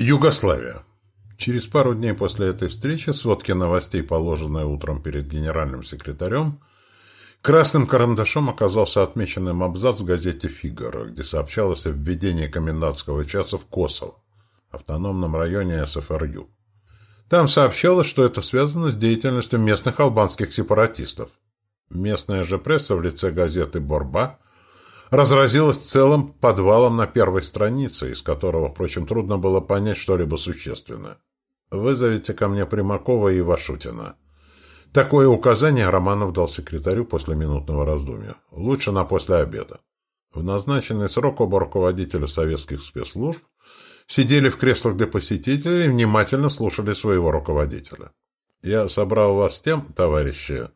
Югославия. Через пару дней после этой встречи сводки новостей, положенные утром перед генеральным секретарем, красным карандашом оказался отмеченным абзац в газете «Фигаро», где сообщалось о введении комендантского часа в Косово, автономном районе СФРЮ. Там сообщалось, что это связано с деятельностью местных албанских сепаратистов. Местная же пресса в лице газеты «Борьба» разразилась целым подвалом на первой странице, из которого, впрочем, трудно было понять что-либо существенное. «Вызовите ко мне Примакова и Вашутина». Такое указание Романов дал секретарю после минутного раздумья. Лучше на после обеда. В назначенный срок оба руководителя советских спецслужб сидели в креслах для посетителей и внимательно слушали своего руководителя. «Я собрал вас тем, товарищи,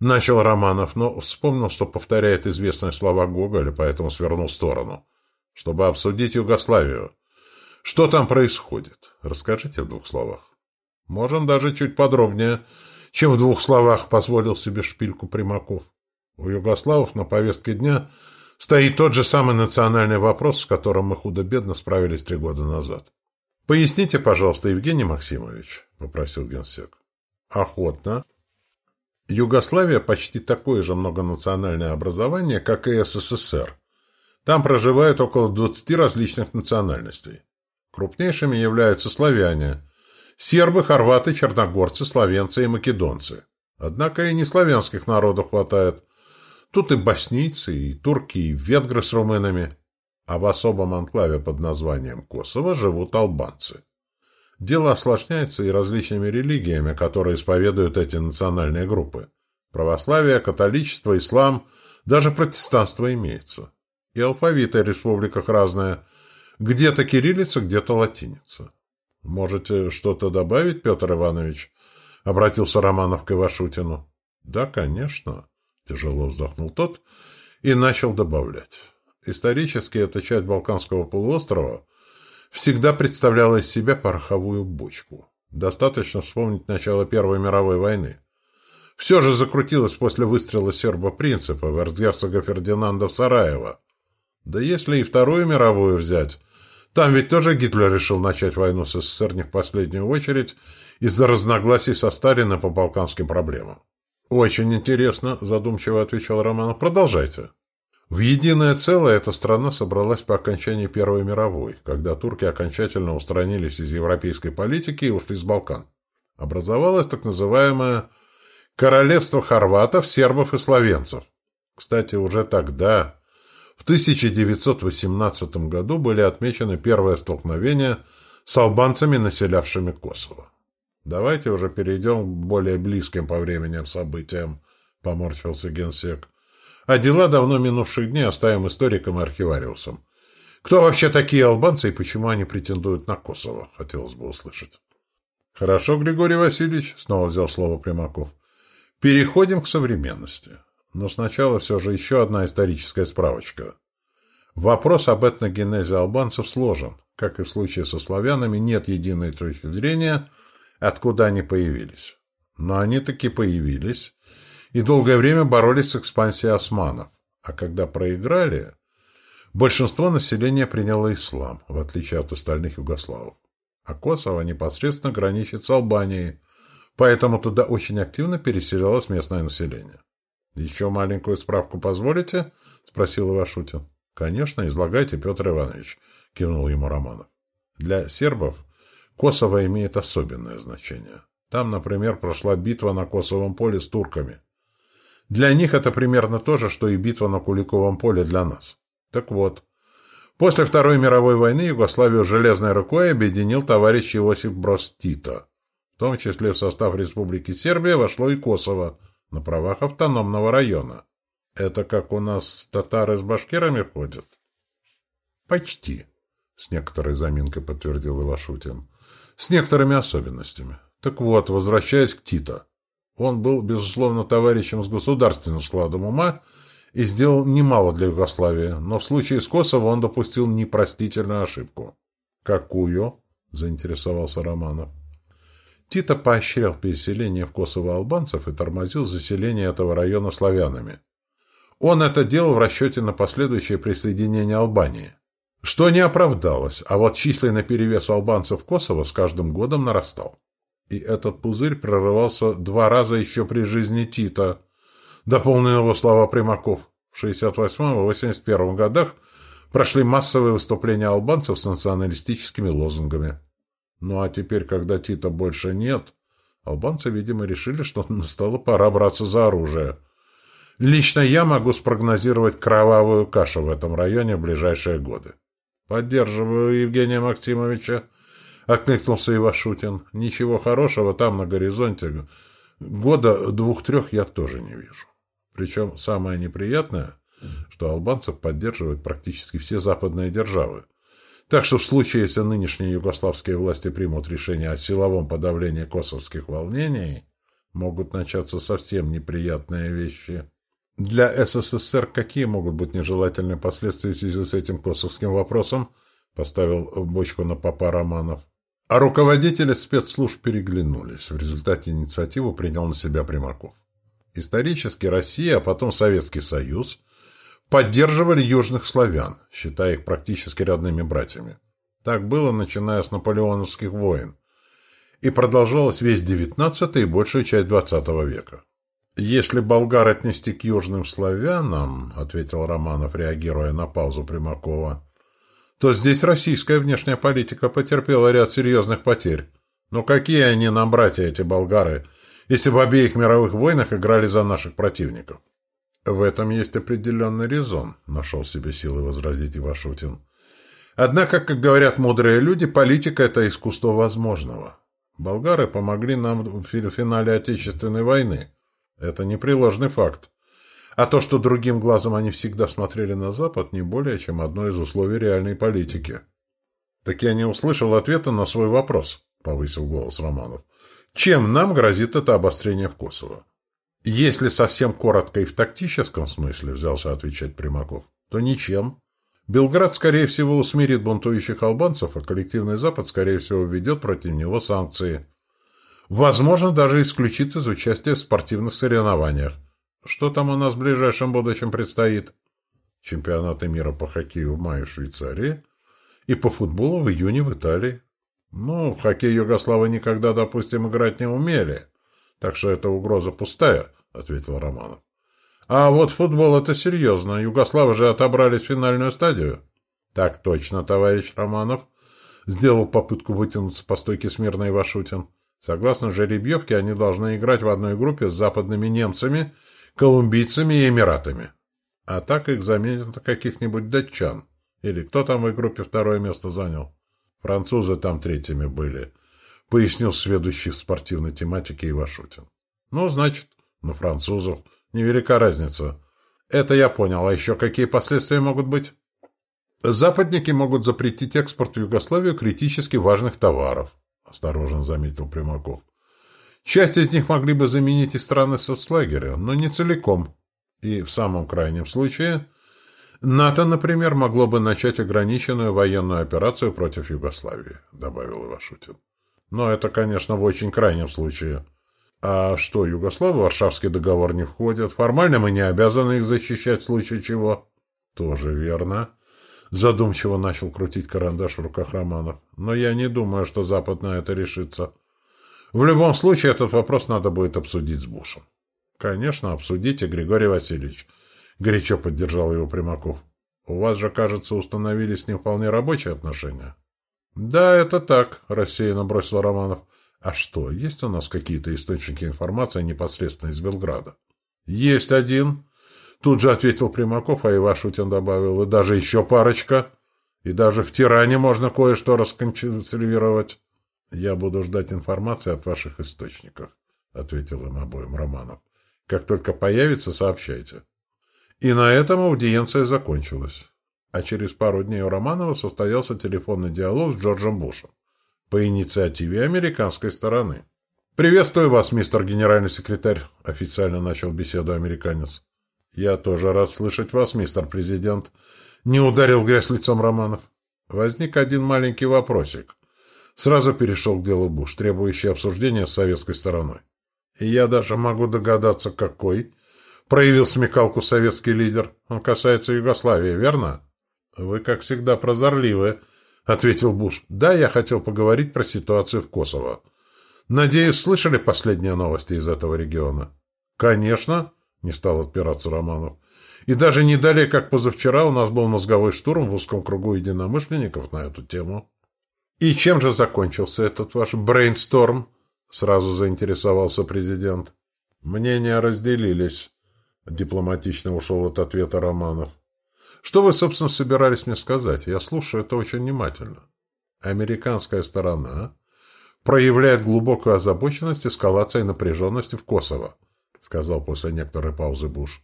Начал Романов, но вспомнил, что повторяет известные слова Гоголя, поэтому свернул в сторону. Чтобы обсудить Югославию. Что там происходит? Расскажите в двух словах. Можем даже чуть подробнее, чем в двух словах позволил себе шпильку Примаков. У югославов на повестке дня стоит тот же самый национальный вопрос, с которым мы худо-бедно справились три года назад. «Поясните, пожалуйста, Евгений Максимович», — попросил генсек. «Охотно», Югославия почти такое же многонациональное образование, как и СССР. Там проживают около 20 различных национальностей. Крупнейшими являются славяне – сербы, хорваты, черногорцы, словенцы и македонцы. Однако и не славянских народов хватает. Тут и боснийцы, и турки, и венгры с румынами. А в особом анклаве под названием Косово живут албанцы. Дело осложняется и различными религиями, которые исповедуют эти национальные группы. Православие, католичество, ислам, даже протестанство имеется. И алфавиты в республиках разные. Где-то кириллица, где-то латиница. «Можете что-то добавить, Петр Иванович?» — обратился Романов к Ивашутину. «Да, конечно», — тяжело вздохнул тот и начал добавлять. «Исторически эта часть Балканского полуострова всегда представляла из себя пороховую бочку. Достаточно вспомнить начало Первой мировой войны. Все же закрутилось после выстрела серба-принципа в эрцгерцога Фердинанда в Сараево. Да если и Вторую мировую взять, там ведь тоже Гитлер решил начать войну с СССР не в последнюю очередь из-за разногласий со Сталиным по балканским проблемам. «Очень интересно», — задумчиво отвечал Романов. «Продолжайте». В единое целое эта страна собралась по окончании Первой мировой, когда турки окончательно устранились из европейской политики и ушли с Балкан. Образовалось так называемое «Королевство хорватов, сербов и словенцев». Кстати, уже тогда, в 1918 году, были отмечены первые столкновения с албанцами, населявшими Косово. «Давайте уже перейдем к более близким по времени событиям», — поморщился генсек а дела давно минувших дней оставим историкам и архивариусам. Кто вообще такие албанцы и почему они претендуют на Косово, хотелось бы услышать. Хорошо, Григорий Васильевич, снова взял слово Примаков. Переходим к современности. Но сначала все же еще одна историческая справочка. Вопрос об этногенезе албанцев сложен. Как и в случае со славянами, нет единой точки зрения, откуда они появились. Но они таки появились, и долгое время боролись с экспансией османов. А когда проиграли, большинство населения приняло ислам, в отличие от остальных югославов. А Косово непосредственно граничит с Албанией, поэтому туда очень активно переселялось местное население. «Еще маленькую справку позволите?» — спросил Ивашутин. «Конечно, излагайте, Петр Иванович», — кивнул ему Романов. «Для сербов Косово имеет особенное значение. Там, например, прошла битва на Косовом поле с турками. Для них это примерно то же, что и битва на Куликовом поле для нас. Так вот, после Второй мировой войны Югославию железной рукой объединил товарищ Иосиф Брос Тито. В том числе в состав Республики Сербия вошло и Косово на правах автономного района. Это как у нас татары с башкирами ходят? Почти, с некоторой заминкой подтвердил Ивашутин. С некоторыми особенностями. Так вот, возвращаясь к Тито. Он был, безусловно, товарищем с государственным складом ума и сделал немало для Югославии, но в случае с Косово он допустил непростительную ошибку. «Какую?» – заинтересовался Романов. Тито поощрял переселение в Косово албанцев и тормозил заселение этого района славянами. Он это делал в расчете на последующее присоединение Албании. Что не оправдалось, а вот численный перевес албанцев Косово с каждым годом нарастал. И этот пузырь прорывался два раза еще при жизни Тита, дополнил его слова Примаков. В 68 и 81 годах прошли массовые выступления албанцев с националистическими лозунгами. Ну а теперь, когда Тита больше нет, албанцы, видимо, решили, что настало пора браться за оружие. Лично я могу спрогнозировать кровавую кашу в этом районе в ближайшие годы. «Поддерживаю Евгения Максимовича», — откликнулся Ивашутин. «Ничего хорошего там на горизонте. Года двух-трех я тоже не вижу. Причем самое неприятное, что албанцев поддерживают практически все западные державы. Так что в случае, если нынешние югославские власти примут решение о силовом подавлении косовских волнений, могут начаться совсем неприятные вещи». Для СССР какие могут быть нежелательные последствия в связи с этим косовским вопросом? Поставил бочку на папа Романов. А руководители спецслужб переглянулись. В результате инициативу принял на себя Примаков. Исторически Россия, а потом Советский Союз поддерживали южных славян, считая их практически родными братьями. Так было, начиная с наполеоновских войн, и продолжалось весь XIX и большую часть XX века. «Если болгар отнести к южным славянам, — ответил Романов, реагируя на паузу Примакова, — то здесь российская внешняя политика потерпела ряд серьезных потерь. Но какие они нам, братья, эти болгары, если в обеих мировых войнах играли за наших противников?» «В этом есть определенный резон», — нашел себе силы возразить Ивашутин. «Однако, как говорят мудрые люди, политика — это искусство возможного. Болгары помогли нам в финале Отечественной войны». Это непреложный факт. А то, что другим глазом они всегда смотрели на Запад, не более чем одно из условий реальной политики. «Так я не услышал ответа на свой вопрос», — повысил голос Романов. «Чем нам грозит это обострение в Косово?» «Если совсем коротко и в тактическом смысле», — взялся отвечать Примаков, — «то ничем. Белград, скорее всего, усмирит бунтующих албанцев, а коллективный Запад, скорее всего, введет против него санкции. Возможно, даже исключит из участия в спортивных соревнованиях. Что там у нас в ближайшем будущем предстоит? Чемпионаты мира по хоккею в мае в Швейцарии и по футболу в июне в Италии. Ну, в хоккей Югославы никогда, допустим, играть не умели. Так что эта угроза пустая, — ответил Романов. А вот футбол — это серьезно. Югославы же отобрались в финальную стадию. Так точно, товарищ Романов. Сделал попытку вытянуться по стойке смирно Ивашутин. Согласно жеребьевке, они должны играть в одной группе с западными немцами, колумбийцами и эмиратами. А так их заменят каких-нибудь датчан. Или кто там в группе второе место занял? Французы там третьими были, пояснил сведущий в спортивной тематике Ивашутин. Ну, значит, на французов. Невелика разница. Это я понял. А еще какие последствия могут быть? Западники могут запретить экспорт в Югославию критически важных товаров осторожно заметил Примаков. Часть из них могли бы заменить и страны соцлагеря, но не целиком. И в самом крайнем случае НАТО, например, могло бы начать ограниченную военную операцию против Югославии, добавил Ивашутин. Но это, конечно, в очень крайнем случае. А что, Югославы в Варшавский договор не входят? Формально мы не обязаны их защищать в случае чего. Тоже верно. Задумчиво начал крутить карандаш в руках Романов. Но я не думаю, что Запад на это решится. В любом случае, этот вопрос надо будет обсудить с Бушем. Конечно, обсудите, Григорий Васильевич. Горячо поддержал его Примаков. У вас же, кажется, установили с ним вполне рабочие отношения. Да, это так, рассеянно бросил Романов. А что, есть у нас какие-то источники информации непосредственно из Белграда? Есть один, Тут же ответил Примаков, а Ивашутин добавил, и даже еще парочка. И даже в Тиране можно кое-что расконсервировать. Я буду ждать информации от ваших источников, ответил им обоим Романов. Как только появится, сообщайте. И на этом аудиенция закончилась. А через пару дней у Романова состоялся телефонный диалог с Джорджем Бушем по инициативе американской стороны. «Приветствую вас, мистер генеральный секретарь», — официально начал беседу американец. «Я тоже рад слышать вас, мистер президент», — не ударил грязь лицом Романов. Возник один маленький вопросик. Сразу перешел к делу Буш, требующий обсуждения с советской стороной. И я даже могу догадаться, какой. Проявил смекалку советский лидер. Он касается Югославии, верно? Вы, как всегда, прозорливы, — ответил Буш. Да, я хотел поговорить про ситуацию в Косово. Надеюсь, слышали последние новости из этого региона? Конечно, — не стал отпираться Романов. И даже не далее, как позавчера, у нас был мозговой штурм в узком кругу единомышленников на эту тему. И чем же закончился этот ваш брейнсторм? Сразу заинтересовался президент. Мнения разделились. Дипломатично ушел от ответа Романов. Что вы, собственно, собирались мне сказать? Я слушаю это очень внимательно. Американская сторона проявляет глубокую озабоченность эскалацией напряженности в Косово, сказал после некоторой паузы Буш,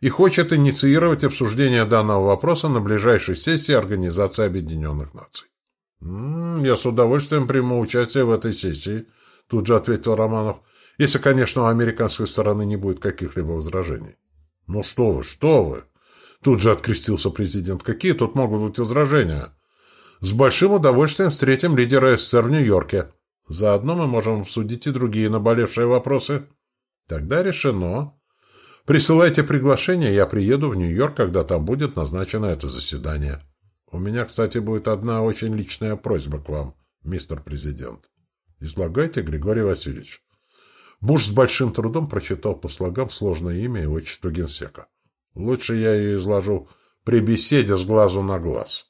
и хочет инициировать обсуждение данного вопроса на ближайшей сессии Организации Объединенных Наций. «М -м, «Я с удовольствием приму участие в этой сессии», — тут же ответил Романов, «если, конечно, у американской стороны не будет каких-либо возражений». «Ну что вы, что вы!» Тут же открестился президент. «Какие тут могут быть возражения?» «С большим удовольствием встретим лидера СССР в Нью-Йорке. Заодно мы можем обсудить и другие наболевшие вопросы». «Тогда решено. Присылайте приглашение, я приеду в Нью-Йорк, когда там будет назначено это заседание». У меня, кстати, будет одна очень личная просьба к вам, мистер президент. Излагайте, Григорий Васильевич. Буш с большим трудом прочитал по слогам сложное имя и отчество генсека. Лучше я ее изложу при беседе с глазу на глаз.